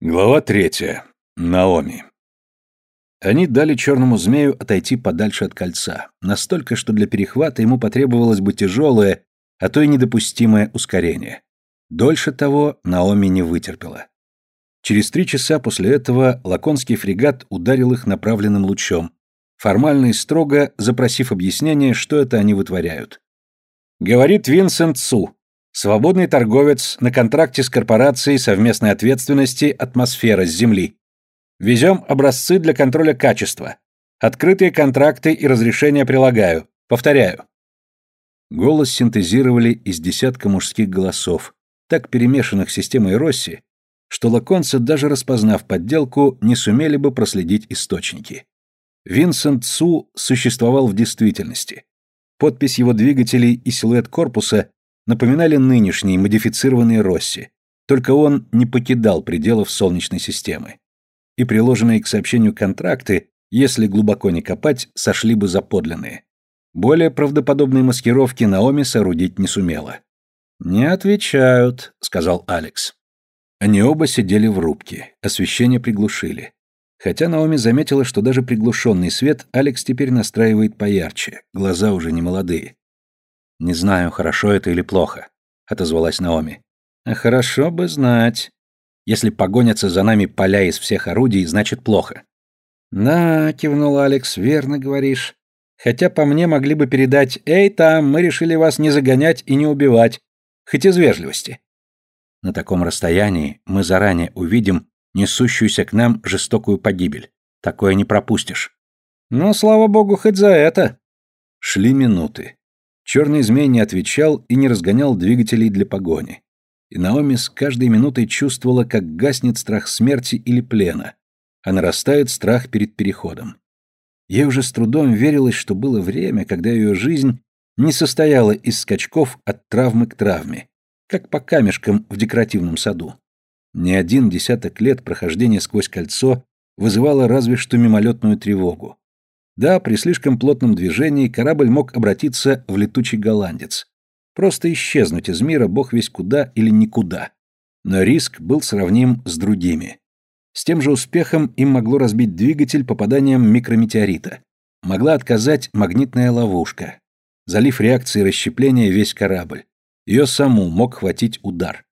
Глава третья. Наоми. Они дали черному змею отойти подальше от кольца, настолько, что для перехвата ему потребовалось бы тяжелое, а то и недопустимое ускорение. Дольше того Наоми не вытерпела. Через три часа после этого лаконский фрегат ударил их направленным лучом, формально и строго запросив объяснение, что это они вытворяют. Говорит Винсент Су, Свободный торговец на контракте с корпорацией совместной ответственности «Атмосфера» с Земли. Везем образцы для контроля качества. Открытые контракты и разрешения прилагаю. Повторяю. Голос синтезировали из десятка мужских голосов, так перемешанных системой Росси, что лаконцы, даже распознав подделку, не сумели бы проследить источники. Винсент Су существовал в действительности. Подпись его двигателей и силуэт корпуса напоминали нынешний модифицированный Росси, только он не покидал пределов Солнечной системы. И приложенные к сообщению контракты, если глубоко не копать, сошли бы за подлинные. Более правдоподобной маскировки Наоми соорудить не сумела. «Не отвечают», — сказал Алекс. Они оба сидели в рубке, освещение приглушили. Хотя Наоми заметила, что даже приглушенный свет Алекс теперь настраивает поярче, глаза уже не молодые. «Не знаю, хорошо это или плохо», — отозвалась Наоми. «А хорошо бы знать. Если погонятся за нами поля из всех орудий, значит плохо». «Да», — кивнул Алекс, — «верно говоришь. Хотя по мне могли бы передать, «Эй, там, мы решили вас не загонять и не убивать, хоть из вежливости». На таком расстоянии мы заранее увидим несущуюся к нам жестокую погибель. Такое не пропустишь. Но, слава богу, хоть за это. Шли минуты. Черный змей не отвечал и не разгонял двигателей для погони. И Наоми с каждой минутой чувствовала, как гаснет страх смерти или плена, а нарастает страх перед переходом. Ей уже с трудом верилось, что было время, когда ее жизнь не состояла из скачков от травмы к травме, как по камешкам в декоративном саду. Ни один десяток лет прохождения сквозь кольцо вызывало разве что мимолетную тревогу. Да, при слишком плотном движении корабль мог обратиться в летучий голландец. Просто исчезнуть из мира бог весь куда или никуда. Но риск был сравним с другими. С тем же успехом им могло разбить двигатель попаданием микрометеорита. Могла отказать магнитная ловушка. Залив реакции расщепления весь корабль. Ее саму мог хватить удар.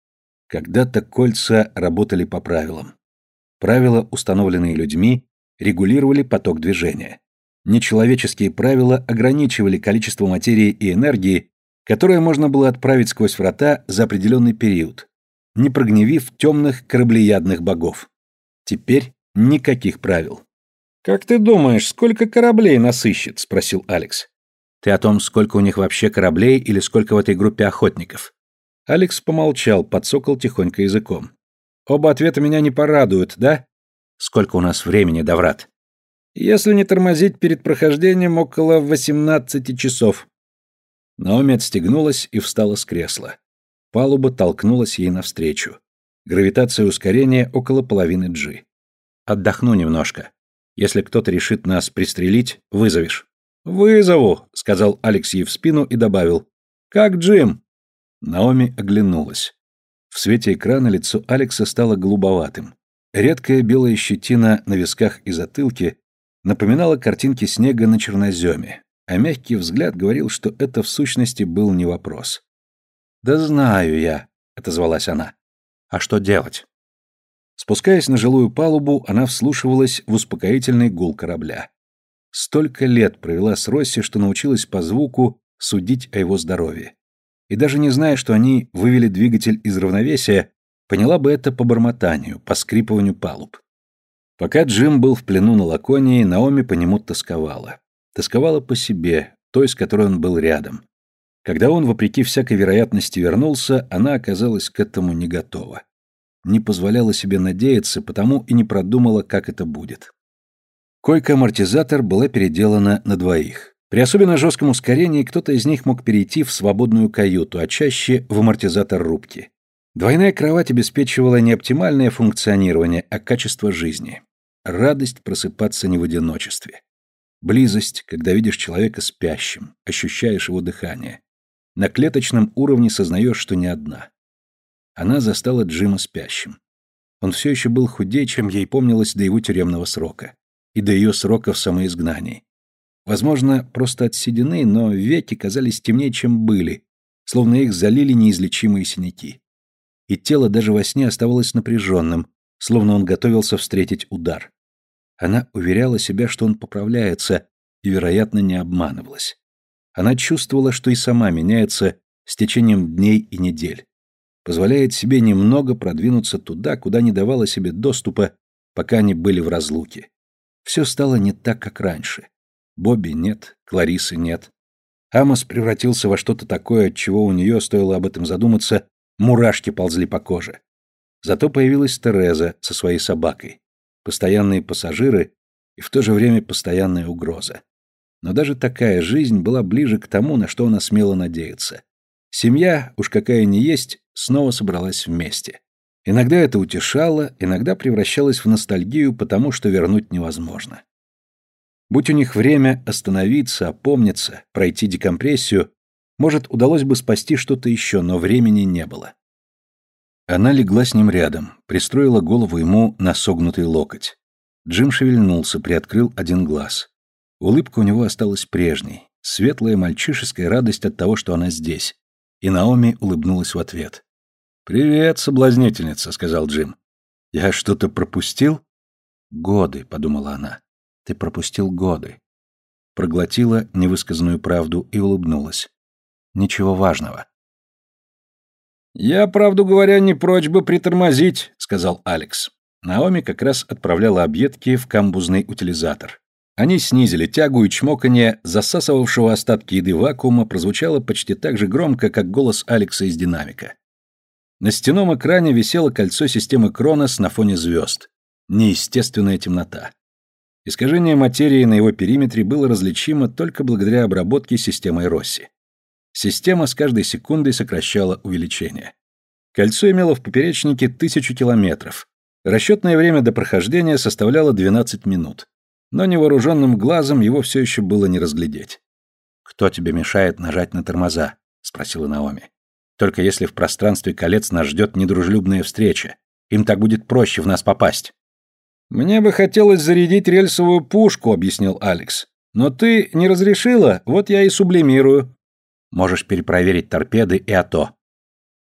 Когда-то кольца работали по правилам. Правила, установленные людьми, регулировали поток движения. Нечеловеческие правила ограничивали количество материи и энергии, которое можно было отправить сквозь врата за определенный период, не прогневив темных кораблеядных богов. Теперь никаких правил. «Как ты думаешь, сколько кораблей нас ищет?» – спросил Алекс. «Ты о том, сколько у них вообще кораблей или сколько в этой группе охотников?» Алекс помолчал, подсокал тихонько языком. «Оба ответа меня не порадуют, да?» «Сколько у нас времени до врат?» Если не тормозить перед прохождением, около 18 часов. Наоми отстегнулась и встала с кресла. Палуба толкнулась ей навстречу. Гравитация ускорения около половины G. Отдохну немножко. Если кто-то решит нас пристрелить, вызовешь. «Вызову», — сказал Алекс ей в спину и добавил. «Как Джим?» Наоми оглянулась. В свете экрана лицо Алекса стало голубоватым. Редкая белая щетина на висках и затылке напоминала картинки снега на черноземе, а мягкий взгляд говорил, что это в сущности был не вопрос. «Да знаю я», — отозвалась она. «А что делать?» Спускаясь на жилую палубу, она вслушивалась в успокоительный гул корабля. Столько лет провела с Росси, что научилась по звуку судить о его здоровье. И даже не зная, что они вывели двигатель из равновесия, поняла бы это по бормотанию, по скрипыванию палуб. Пока Джим был в плену на Лаконии, Наоми по нему тосковала. Тосковала по себе, той, с которой он был рядом. Когда он, вопреки всякой вероятности, вернулся, она оказалась к этому не готова. Не позволяла себе надеяться, потому и не продумала, как это будет. Койка-амортизатор была переделана на двоих. При особенно жестком ускорении кто-то из них мог перейти в свободную каюту, а чаще в амортизатор рубки. Двойная кровать обеспечивала не оптимальное функционирование, а качество жизни. Радость просыпаться не в одиночестве. Близость, когда видишь человека спящим, ощущаешь его дыхание. На клеточном уровне сознаешь, что не одна. Она застала Джима спящим. Он все еще был худее, чем ей помнилось до его тюремного срока. И до ее срока в самоизгнании. Возможно, просто от седины, но веки казались темнее, чем были, словно их залили неизлечимые синяки. И тело даже во сне оставалось напряженным, словно он готовился встретить удар. Она уверяла себя, что он поправляется, и, вероятно, не обманывалась. Она чувствовала, что и сама меняется с течением дней и недель. Позволяет себе немного продвинуться туда, куда не давала себе доступа, пока они были в разлуке. Все стало не так, как раньше. Бобби нет, Кларисы нет. Амос превратился во что-то такое, от чего у нее, стоило об этом задуматься, мурашки ползли по коже. Зато появилась Тереза со своей собакой. Постоянные пассажиры и в то же время постоянная угроза. Но даже такая жизнь была ближе к тому, на что она смела надеяться. Семья, уж какая ни есть, снова собралась вместе. Иногда это утешало, иногда превращалось в ностальгию, потому что вернуть невозможно. Будь у них время остановиться, опомниться, пройти декомпрессию, может, удалось бы спасти что-то еще, но времени не было. Она легла с ним рядом, пристроила голову ему на согнутый локоть. Джим шевельнулся, приоткрыл один глаз. Улыбка у него осталась прежней, светлая мальчишеская радость от того, что она здесь. И Наоми улыбнулась в ответ. «Привет, соблазнительница», — сказал Джим. «Я что-то пропустил?» «Годы», — подумала она. Ты пропустил годы. Проглотила невысказанную правду и улыбнулась. Ничего важного. «Я, правду говоря, не прочь бы притормозить», — сказал Алекс. Наоми как раз отправляла объедки в камбузный утилизатор. Они снизили тягу, и чмоканье засасывавшего остатки еды вакуума прозвучало почти так же громко, как голос Алекса из динамика. На стенном экране висело кольцо системы Кронос на фоне звезд. Неестественная темнота. Искажение материи на его периметре было различимо только благодаря обработке системой Росси. Система с каждой секундой сокращала увеличение. Кольцо имело в поперечнике тысячу километров. Расчетное время до прохождения составляло 12 минут. Но невооруженным глазом его все еще было не разглядеть. «Кто тебе мешает нажать на тормоза?» — спросила Наоми. «Только если в пространстве колец нас ждет недружелюбная встреча. Им так будет проще в нас попасть». «Мне бы хотелось зарядить рельсовую пушку», — объяснил Алекс. «Но ты не разрешила, вот я и сублимирую». «Можешь перепроверить торпеды и АТО».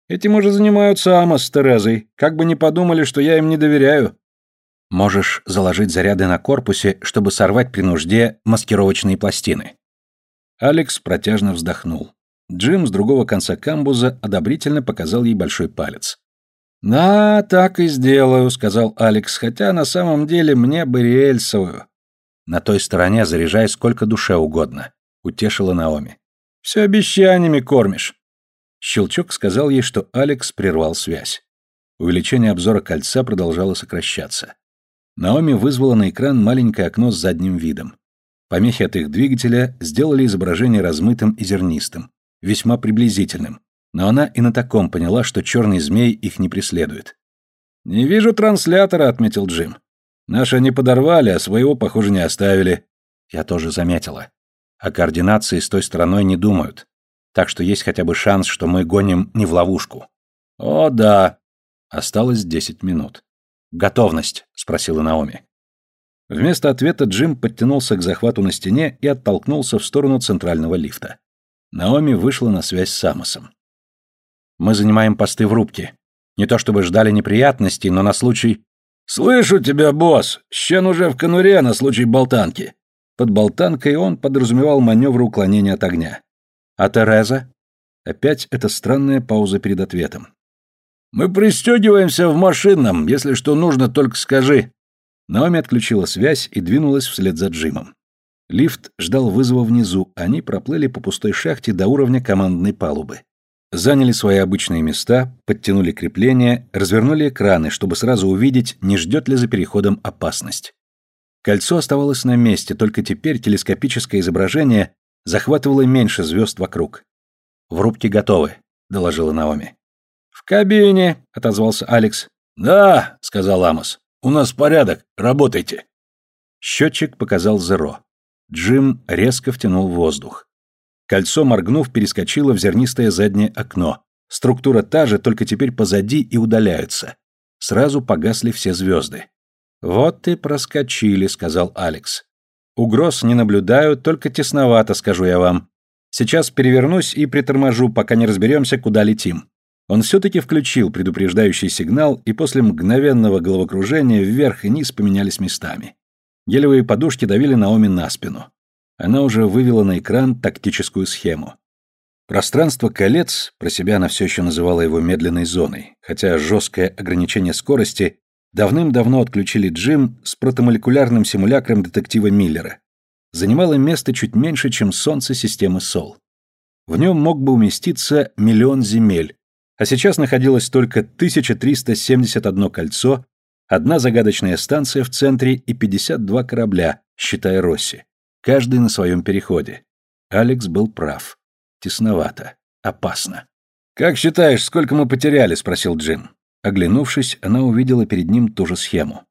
«Этим уже занимаются Амос с Терезой. Как бы ни подумали, что я им не доверяю». «Можешь заложить заряды на корпусе, чтобы сорвать при нужде маскировочные пластины». Алекс протяжно вздохнул. Джим с другого конца камбуза одобрительно показал ей большой палец. «Да, так и сделаю», — сказал Алекс, хотя на самом деле мне бы рельсовую. «На той стороне заряжай сколько душе угодно», — утешила Наоми. «Все обещаниями кормишь». Щелчок сказал ей, что Алекс прервал связь. Увеличение обзора кольца продолжало сокращаться. Наоми вызвала на экран маленькое окно с задним видом. Помехи от их двигателя сделали изображение размытым и зернистым, весьма приблизительным, но она и на таком поняла, что черный змей их не преследует. «Не вижу транслятора», — отметил Джим. «Наши они подорвали, а своего, похоже, не оставили». Я тоже заметила. О координации с той стороной не думают. Так что есть хотя бы шанс, что мы гоним не в ловушку. «О, да». Осталось десять минут. «Готовность?» — спросила Наоми. Вместо ответа Джим подтянулся к захвату на стене и оттолкнулся в сторону центрального лифта. Наоми вышла на связь с Самосом. Мы занимаем посты в рубке. Не то чтобы ждали неприятностей, но на случай... «Слышу тебя, босс! Щен уже в конуре на случай болтанки!» Под болтанкой он подразумевал маневр уклонения от огня. «А Тереза?» Опять эта странная пауза перед ответом. «Мы пристегиваемся в машинном. Если что нужно, только скажи». Наоми отключила связь и двинулась вслед за Джимом. Лифт ждал вызова внизу, они проплыли по пустой шахте до уровня командной палубы. Заняли свои обычные места, подтянули крепления, развернули экраны, чтобы сразу увидеть, не ждет ли за переходом опасность. Кольцо оставалось на месте, только теперь телескопическое изображение захватывало меньше звезд вокруг. «В рубке готовы», — доложила Наоми. «В кабине», — отозвался Алекс. «Да», — сказал Амос. «У нас порядок, работайте». Счетчик показал зеро. Джим резко втянул воздух. Кольцо, моргнув, перескочило в зернистое заднее окно. Структура та же, только теперь позади и удаляется. сразу погасли все звезды. «Вот ты проскочили», — сказал Алекс. «Угроз не наблюдаю, только тесновато, скажу я вам. Сейчас перевернусь и приторможу, пока не разберемся, куда летим». Он все-таки включил предупреждающий сигнал, и после мгновенного головокружения вверх и низ поменялись местами. Гелевые подушки давили Наоми на спину. Она уже вывела на экран тактическую схему. Пространство колец, про себя она все еще называла его медленной зоной, хотя жесткое ограничение скорости давным-давно отключили Джим с протомолекулярным симулякром детектива Миллера. Занимало место чуть меньше, чем Солнце системы Сол. В нем мог бы уместиться миллион земель, а сейчас находилось только 1371 кольцо, одна загадочная станция в центре и 52 корабля, считая Росси, каждый на своем переходе. Алекс был прав. Тесновато. Опасно. «Как считаешь, сколько мы потеряли?» — спросил Джим. Оглянувшись, она увидела перед ним ту же схему.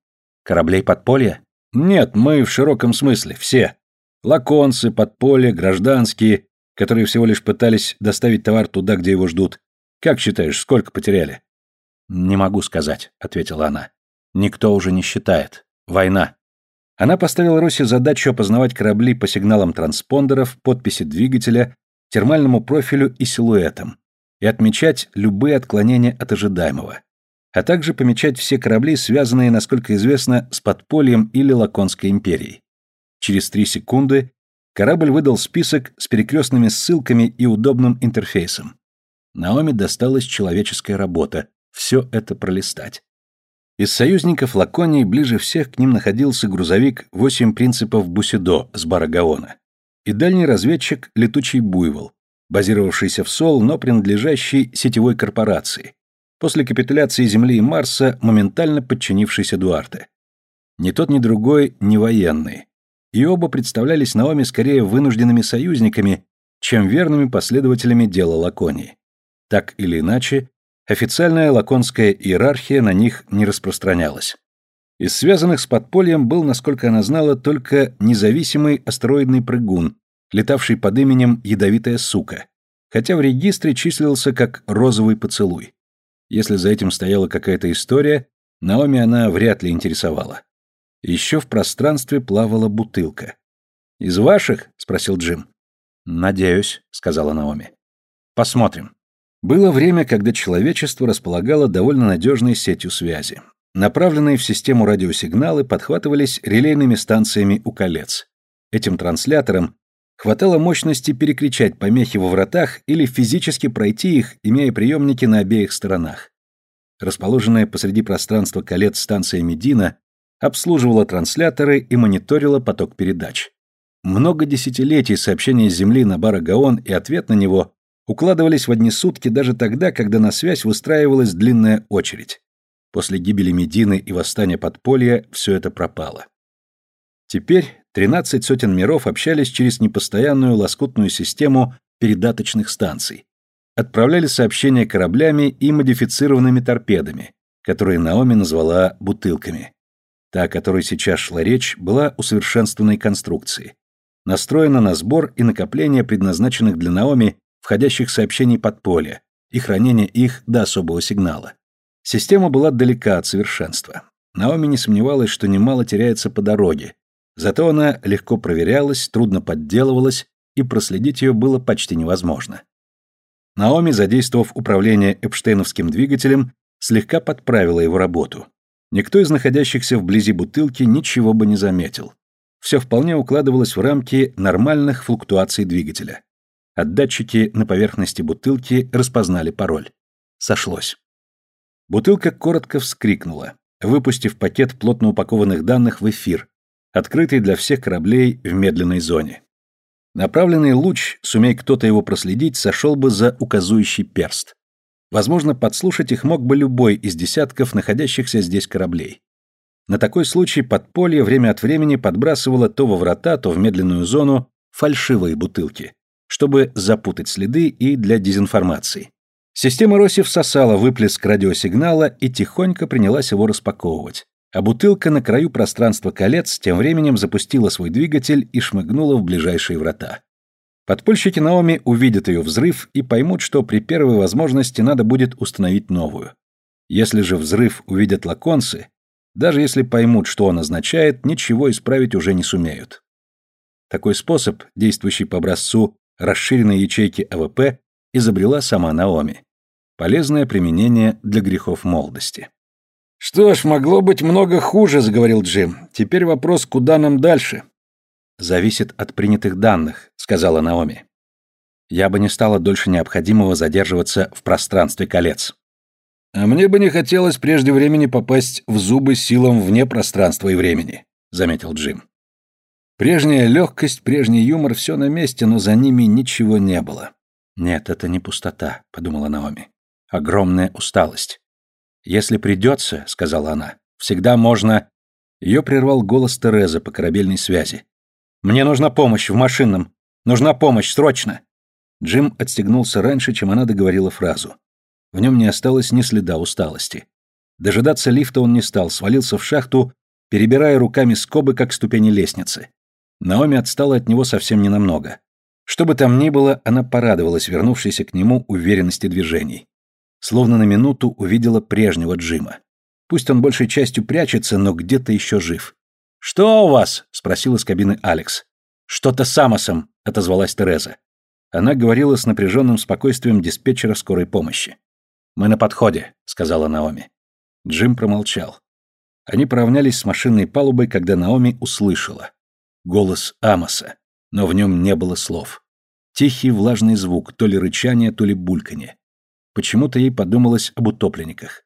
«Кораблей подполья?» «Нет, мы в широком смысле, все. Лаконцы, подполье, гражданские, которые всего лишь пытались доставить товар туда, где его ждут. Как считаешь, сколько потеряли?» «Не могу сказать», — ответила она. «Никто уже не считает. Война». Она поставила Росе задачу опознавать корабли по сигналам транспондеров, подписи двигателя, термальному профилю и силуэтам, и отмечать любые отклонения от ожидаемого, а также помечать все корабли, связанные, насколько известно, с подпольем или Лаконской империей. Через три секунды корабль выдал список с перекрестными ссылками и удобным интерфейсом. Наоми досталась человеческая работа – все это пролистать. Из союзников Лаконии ближе всех к ним находился грузовик «Восемь принципов Бусидо» с Барагаона и дальний разведчик «Летучий буйвол», базировавшийся в Сол, но принадлежащий сетевой корпорации, после капитуляции Земли и Марса, моментально подчинившийся Дуарте. Ни тот, ни другой не военные, и оба представлялись Наоми скорее вынужденными союзниками, чем верными последователями дела Лаконии. Так или иначе, официальная лаконская иерархия на них не распространялась. Из связанных с подпольем был, насколько она знала, только независимый астероидный прыгун, летавший под именем «Ядовитая сука», хотя в регистре числился как «Розовый поцелуй». Если за этим стояла какая-то история, Наоми она вряд ли интересовала. Еще в пространстве плавала бутылка. «Из ваших?» — спросил Джим. «Надеюсь», — сказала Наоми. «Посмотрим». Было время, когда человечество располагало довольно надежной сетью связи. Направленные в систему радиосигналы подхватывались релейными станциями у колец. Этим трансляторам хватало мощности перекричать помехи во вратах или физически пройти их, имея приемники на обеих сторонах. Расположенная посреди пространства колец станция Медина обслуживала трансляторы и мониторила поток передач. Много десятилетий сообщения с Земли на Барагаон и ответ на него укладывались в одни сутки даже тогда, когда на связь выстраивалась длинная очередь. После гибели Медины и восстания подполья все это пропало. Теперь тринадцать сотен миров общались через непостоянную лоскутную систему передаточных станций. Отправляли сообщения кораблями и модифицированными торпедами, которые Наоми назвала «бутылками». Та, о которой сейчас шла речь, была усовершенствованной конструкции. Настроена на сбор и накопление предназначенных для Наоми входящих сообщений подполья и хранение их до особого сигнала. Система была далека от совершенства. Наоми не сомневалась, что немало теряется по дороге, зато она легко проверялась, трудно подделывалась, и проследить ее было почти невозможно. Наоми, задействовав управление Эпштейновским двигателем, слегка подправила его работу. Никто из находящихся вблизи бутылки ничего бы не заметил. Все вполне укладывалось в рамки нормальных флуктуаций двигателя. А датчики на поверхности бутылки распознали пароль. Сошлось. Бутылка коротко вскрикнула, выпустив пакет плотно упакованных данных в эфир, открытый для всех кораблей в медленной зоне. Направленный луч, сумей кто-то его проследить, сошел бы за указующий перст. Возможно, подслушать их мог бы любой из десятков находящихся здесь кораблей. На такой случай подполье время от времени подбрасывало то во врата, то в медленную зону фальшивые бутылки, чтобы запутать следы и для дезинформации. Система Роси всосала выплеск радиосигнала и тихонько принялась его распаковывать. А бутылка на краю пространства колец тем временем запустила свой двигатель и шмыгнула в ближайшие врата. Подпольщики Наоми увидят ее взрыв и поймут, что при первой возможности надо будет установить новую. Если же взрыв увидят лаконцы, даже если поймут, что он означает, ничего исправить уже не сумеют. Такой способ, действующий по образцу расширенной ячейки АВП, изобрела сама Наоми. Полезное применение для грехов молодости. «Что ж, могло быть много хуже», — заговорил Джим. «Теперь вопрос, куда нам дальше?» «Зависит от принятых данных», — сказала Наоми. «Я бы не стала дольше необходимого задерживаться в пространстве колец». «А мне бы не хотелось прежде времени попасть в зубы силам вне пространства и времени», — заметил Джим. Прежняя легкость, прежний юмор — все на месте, но за ними ничего не было. «Нет, это не пустота», — подумала Наоми. «Огромная усталость. «Если придется», — сказала она, — «всегда можно...» Ее прервал голос Терезы по корабельной связи. «Мне нужна помощь в машинном. Нужна помощь, срочно!» Джим отстегнулся раньше, чем она договорила фразу. В нем не осталось ни следа усталости. Дожидаться лифта он не стал, свалился в шахту, перебирая руками скобы, как ступени лестницы. Наоми отстала от него совсем ненамного. Что бы там ни было, она порадовалась вернувшейся к нему уверенности движений словно на минуту увидела прежнего Джима. Пусть он большей частью прячется, но где-то еще жив. «Что у вас?» — спросил из кабины Алекс. «Что-то с Амосом», — отозвалась Тереза. Она говорила с напряженным спокойствием диспетчера скорой помощи. «Мы на подходе», — сказала Наоми. Джим промолчал. Они поравнялись с машинной палубой, когда Наоми услышала. Голос Амоса, но в нем не было слов. Тихий влажный звук, то ли рычание, то ли бульканье. Почему-то ей подумалось об утопленниках.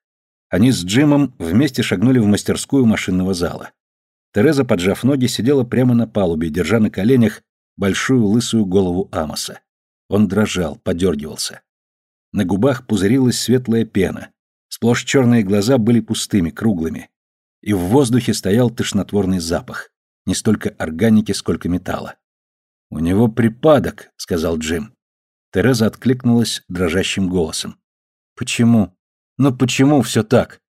Они с Джимом вместе шагнули в мастерскую машинного зала. Тереза, поджав ноги, сидела прямо на палубе, держа на коленях большую лысую голову Амоса. Он дрожал, подергивался. На губах пузырилась светлая пена. Сплошь черные глаза были пустыми, круглыми. И в воздухе стоял тошнотворный запах. Не столько органики, сколько металла. «У него припадок», — сказал Джим. Тереза откликнулась дрожащим голосом. «Почему? Ну почему все так?